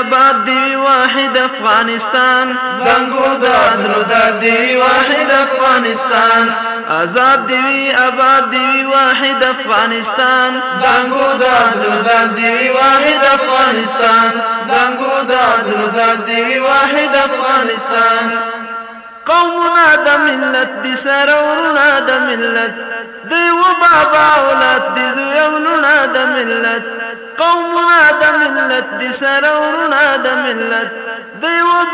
آباد دی واحد افغانستان زنګو د درود دی واحد افغانستان آزاد دی آباد دی واحد افغانستان زنګو د درود دی واحد افغانستان زنګو د درود دی واحد افغانستان قومنا د ملت دي سره ورونه د ملت دی و بابا اولاد دی زویونه د ملت قومنا د ملت اکثر ورونه د ملت دی و